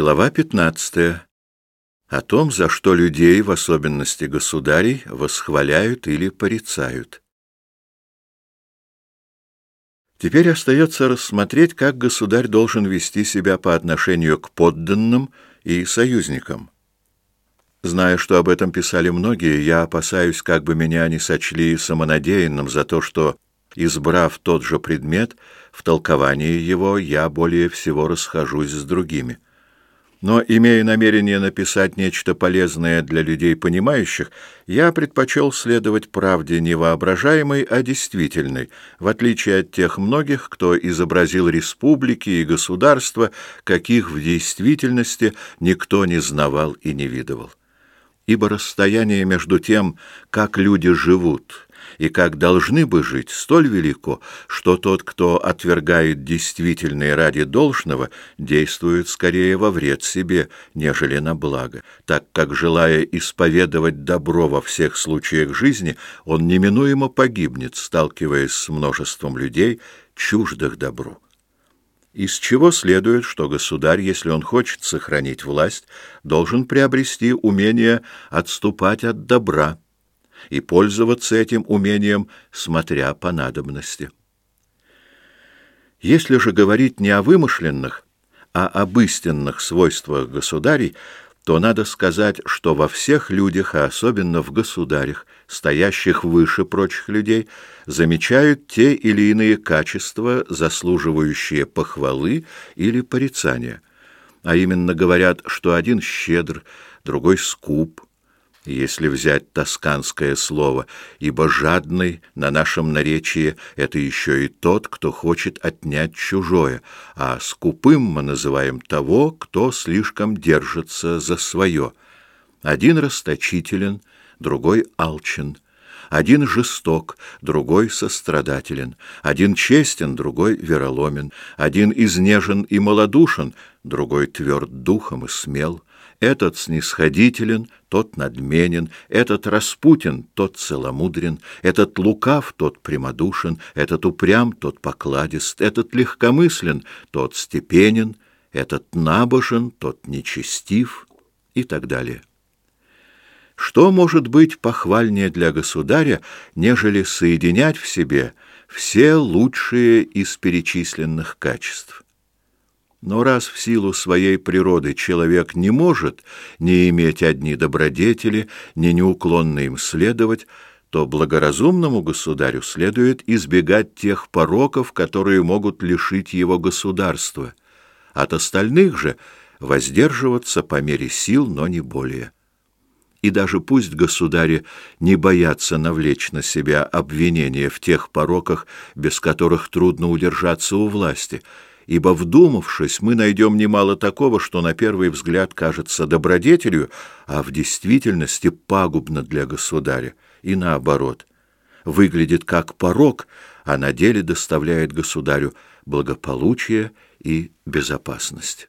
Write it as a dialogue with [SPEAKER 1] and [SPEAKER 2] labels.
[SPEAKER 1] Глава 15. О том, за что людей, в особенности государей, восхваляют или порицают. Теперь остается рассмотреть, как государь должен вести себя по отношению к подданным и союзникам. Зная, что об этом писали многие, я опасаюсь, как бы меня не сочли самонадеянным за то, что, избрав тот же предмет, в толковании его я более всего расхожусь с другими. Но, имея намерение написать нечто полезное для людей понимающих, я предпочел следовать правде не воображаемой, а действительной, в отличие от тех многих, кто изобразил республики и государства, каких в действительности никто не знавал и не видывал. Ибо расстояние между тем, как люди живут, и как должны бы жить, столь велико, что тот, кто отвергает действительное ради должного, действует скорее во вред себе, нежели на благо, так как, желая исповедовать добро во всех случаях жизни, он неминуемо погибнет, сталкиваясь с множеством людей, чуждых добру. Из чего следует, что государь, если он хочет сохранить власть, должен приобрести умение отступать от добра, и пользоваться этим умением, смотря по надобности. Если же говорить не о вымышленных, а об истинных свойствах государей, то надо сказать, что во всех людях, а особенно в государях, стоящих выше прочих людей, замечают те или иные качества, заслуживающие похвалы или порицания. А именно говорят, что один щедр, другой скуп, если взять тосканское слово, ибо жадный на нашем наречии — это еще и тот, кто хочет отнять чужое, а скупым мы называем того, кто слишком держится за свое. Один расточителен, другой алчен, один жесток, другой сострадателен, один честен, другой вероломен, один изнежен и малодушен, другой тверд духом и смел, этот снисходителен, тот надменен, этот распутен, тот целомудрен, этот лукав, тот прямодушен, этот упрям, тот покладист, этот легкомыслен, тот степенен, этот набожен, тот нечестив и так далее. Что может быть похвальнее для государя, нежели соединять в себе все лучшие из перечисленных качеств? Но раз в силу своей природы человек не может не иметь одни добродетели, не неуклонно им следовать, то благоразумному государю следует избегать тех пороков, которые могут лишить его государства. От остальных же воздерживаться по мере сил, но не более. И даже пусть государи не боятся навлечь на себя обвинения в тех пороках, без которых трудно удержаться у власти – ибо, вдумавшись, мы найдем немало такого, что на первый взгляд кажется добродетелью, а в действительности пагубно для государя, и наоборот. Выглядит как порок, а на деле доставляет государю благополучие и безопасность.